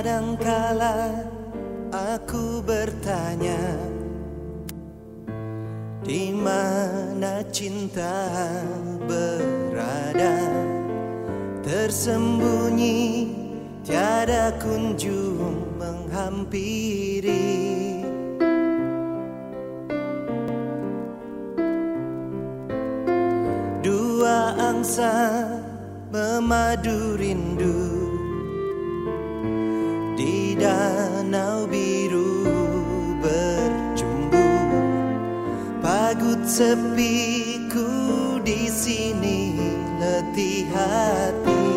Kadangkala aku bertanya di mana cinta berada? Tersembunyi tiada kunjung menghampiri. Dua angsa memadu rindu danau biru berjumbu. Pagut sepiku di sini letih hati.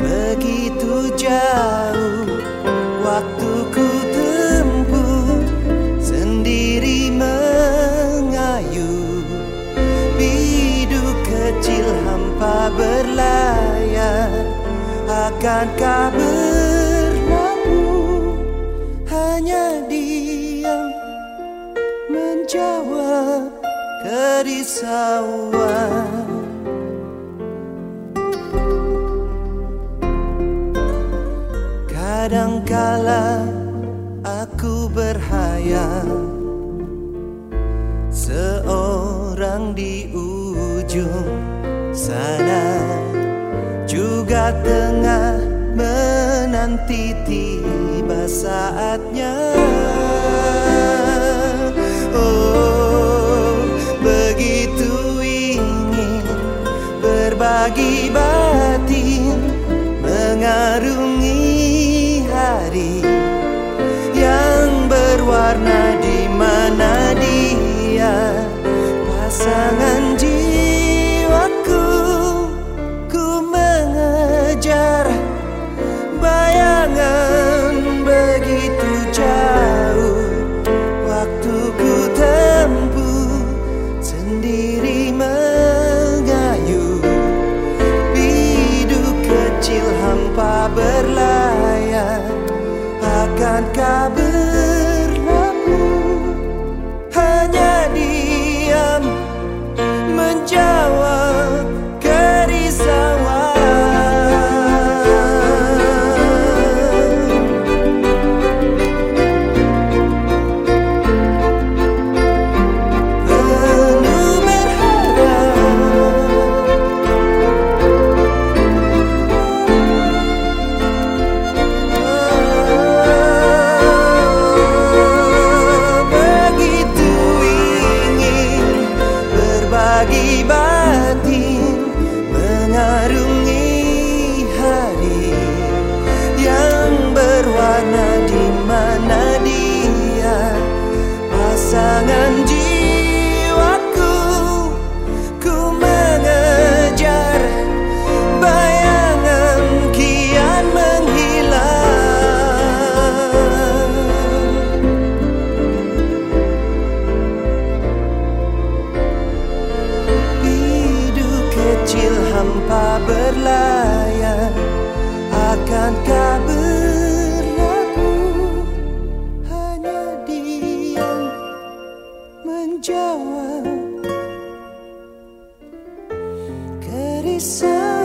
Begitu jauh waktuku tempuh Sendiri mengayuh. Bidu kecil hampa berlayar Akankah berlabuh Hanya diam menjawab kerisauan? Kadangkala aku berhayal Seorang di ujung sana Juga tengah menanti tiba saatnya. Oh begitu ingin berbagi batin Mengarungi hari yang berwarna di mana dia pasangan jiwaku. Ku mengejar waktu ku tempuh sendiri mengayuh. Bidu kecil hampa berlayar akankah berbagi batin hampa berlayar Akankah berlabuh Hanya diam menjawab. Kerisauan